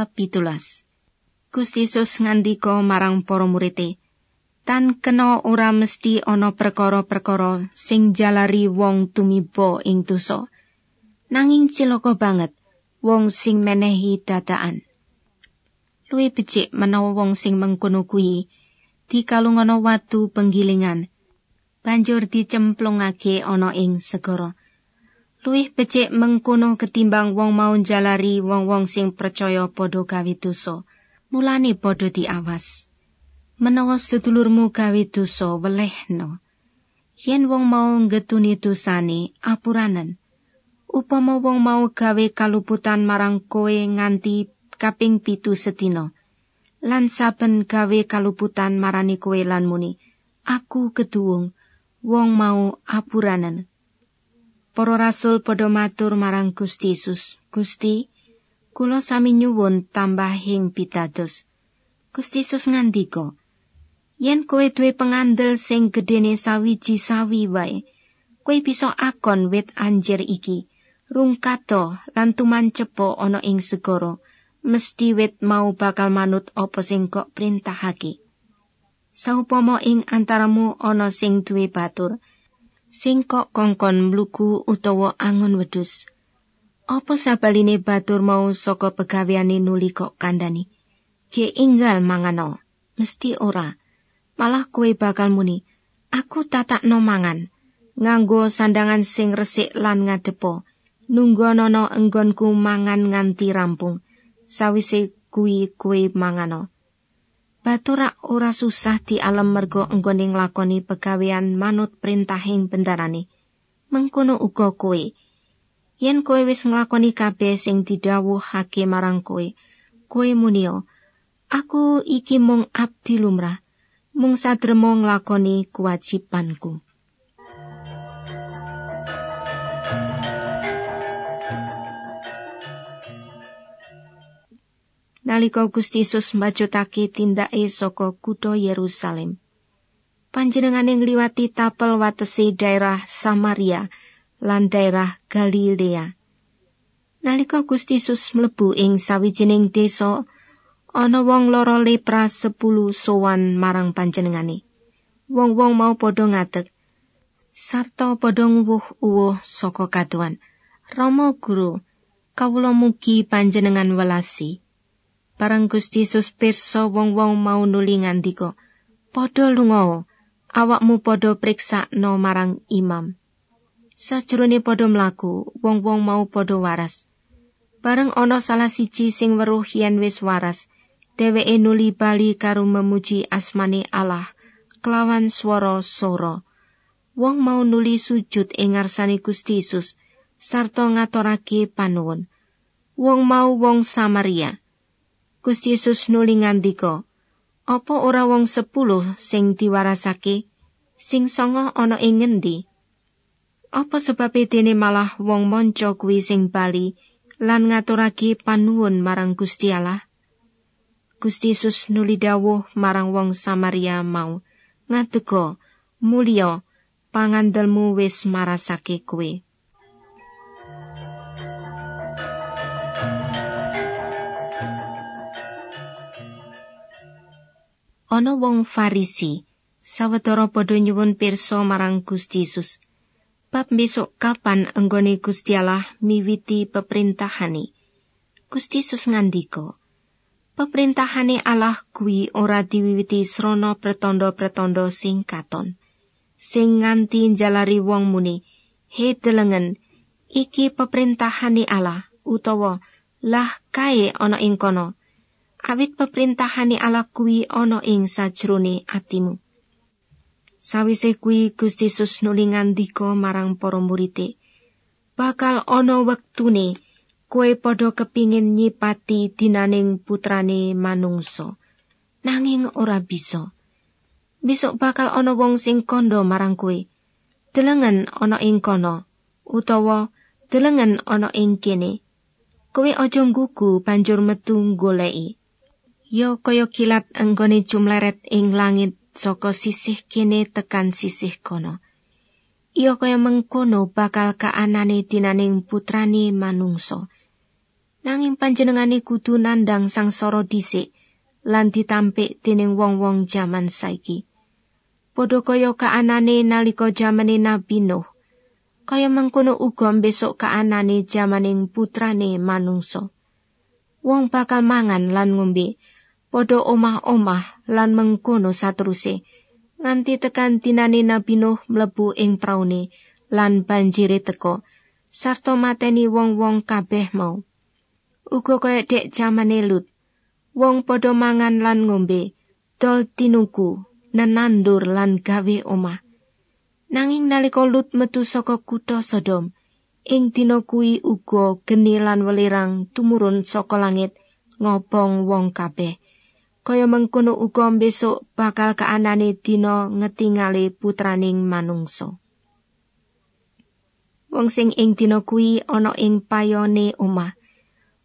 bab pitulas. Gusti Yesus ngandika marang para murite, tan kena ora mesti ana perkara-perkara sing jalari wong tumiba ing dosa. Nanging cilaka banget wong sing menehi dadaan. Luwi becik menawa wong sing mengkono kuwi dikalungana watu penggilingan banjur dicemplungake ana ing segara. Luwih becik mengkono ketimbang wong mau jalari wong-wong sing percaya padha gawe dosa. mulane padha diawas. Menawa sedulurmu gawe dosa welehno. Yen wong mau ngetuni dosane apuranen. Upama wong mau gawe kaluputan marang kowe nganti kaping pitu setino. Lan saben gawe kaluputan marani kowe lan muni. Aku keduwung, wong mau apuranen. Para rasul padha matur marang Gusti Yesus. Gusti, kula sami nyuwun tambahing pitados. Gusti Yesus ngandika, yen kowe duwe pengandel sing gedene sawiji sawi wae, kowe bisa akon wit anjir iki, rungkato lan tumancepo ana ing segara, mesti wit mau bakal manut apa sing kok printahake. Saupama ing antaramu ana sing duwe batur, sing kok kongkon mluku utawa angon wedhus, Apa sabaline batur mau saka pegaweane nuli kok kandhani? Ge inggal mangano, mesti ora. Malah kowe bakal muni, aku tatakno mangan, nganggo sandangan sing resik lan ngadepo, nunggonono enggonku mangan nganti rampung, sawise kuwi kowe mangano. Batura ora susah di alam mergo enggone nglakoni pegawean manut perintahing bendarane. Mengkono uga kowe, yen kowe wis nglakoni kabeh sing didhawuhake marang kowe kowe munio aku iki mung abdi lumrah. Mung sadremo nglakoni kewajibanku Nalika Gusti Yesus mbajutake tindake saka kutha Yerusalem panjenengane ngliwati tapel watesi daerah Samaria lan daerah Galilea. Nalika Gusti Yesus mlebu ing sawijining desa, ana wong loro lepra sepuluh sowan marang panjenengane. Wong-wong mau padha ngadeg sarta padha nguwuh-uwuh saka kaduan. Rama Guru, kawula mugi panjenengan welasi. Barang Gusti Yesus pirsa wong-wong mau nuli ngandika, "Padha lunga, awakmu padha priksa no marang imam." Sajrone padha mlaku, wong-wong mau padha waras. Bareng ana salah siji sing weruh yen wis waras, dheweke nuli bali karo memuji asmane Allah kelawan swara soro. Wong mau nuli sujud ing ngarsane Gusti Yesus sarta ngaturake panuwun. Wong mau wong Samaria. Gusti Yesus nuli ngandika, "Apa ora wong sepuluh sing diwarasake? Sing sanga ana ing ngendi?" apa sebabe dene malah wong manca kuwi sing bali lan ngaturake panuwun marang Gusti Allah Gusti Yesus nuli dawuh marang wong Samaria mau ngatego mulya pangandelmu wis marasake kowe Ana wong Farisi sawetara padha nyuwun pirsa marang Gusti Yesus bab besok kapan enggone Gusti Allah miwiti peperintahane. Gusti Yesus ngandika, peperintahane Allah kuwi ora diwiwiti srana pretondo-pretondo sing katon. Sing nganti jalari wong muni, he delengen, iki peperintahane Allah utawa lah kae ana ing kono. Awit peperintahane Allah kuwi ana ing sajrone atimu. Sawise kuwi Gusti Yesus nuli ngandika marang para murid bakal ana wektune kowe padha kepingin nyipati dinaning putrane manungsa nanging ora bisa. Besok bakal ana wong sing kandha marang kowe delengen ana ing kono utawa delengen ana ing kene. Kowe aja nggugu banjur metu goleki yo kaya kilat anggone jumleret ing langit saka sisih kene tekan sisih kono. Iyo kaya mengkono bakal kaanane dinaning putrane manungso. Nanging panjenengane kudu nandang sangsara dhisik lan ditampik dening wong-wong jaman saiki. Padha kaya kaanane nalika jamane Nabi Nuh. Kaya mengkono uga besok kaanane jamaning putrane manungsa. Wong bakal mangan lan ngombe, padha omah-omah lan mengkono sateruse. nganti tekan dinane Nabi Nuh mlebu ing praune lan banjire teka. Sarta mateni wong-wong kabeh mau. Uga kaya dek jamane Lut. Wong padha mangan lan ngombe dol tinuku nenandur lan gawe omah. Nanging nalika Lut metu saka kutha Sodom ing dina kuwi uga geni lan welirang tumurun saka langit ngobong wong kabeh kaya mengkono uga besok bakal kaanane dina ngetingale putraning manungsa. Wong sing ing dina kuwi ana ing payone omah.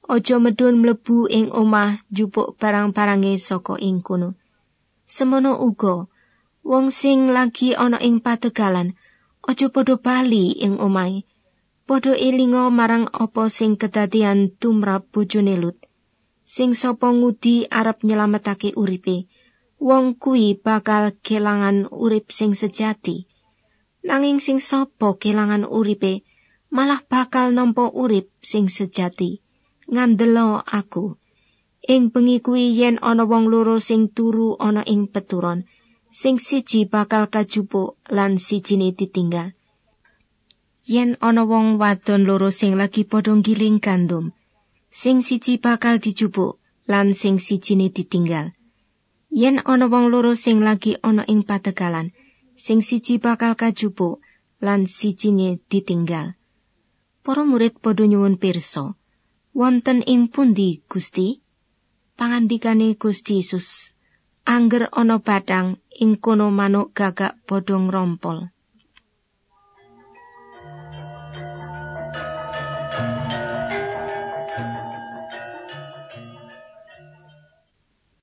Aja medun mlebu ing omah jupuk barang-barange saka ing kono. Semono uga wong sing lagi ana ing pategalan aja padha bali ing omahe. Padha elinga marang apa sing kedadian tumrap bojone Lut. Sing sapa ngudi arep nyelametake uripe wong kuwi bakal kelangan urip sing sejati. Nanging sing sapa kelangan uripe malah bakal nampa urip sing sejati. Ngandelo aku ing bengi kuwi yen ana wong loro sing turu ana ing peturon sing siji bakal kajupuk lan sijine ditinggal. Yen ana wong wadon loro sing lagi padha giling gandum sing siji bakal dijupuk lan sing sijine ditinggal. Yen ana wong loro sing lagi ana ing pategalan, sing siji bakal kajupuk lan sijine ditinggal. Para murid padha nyuwun pirsa, wonten ing pundi Gusti? Pangandikane Gusti Yesus, angger ana batang ing kono manuk gagak padha ngrompol.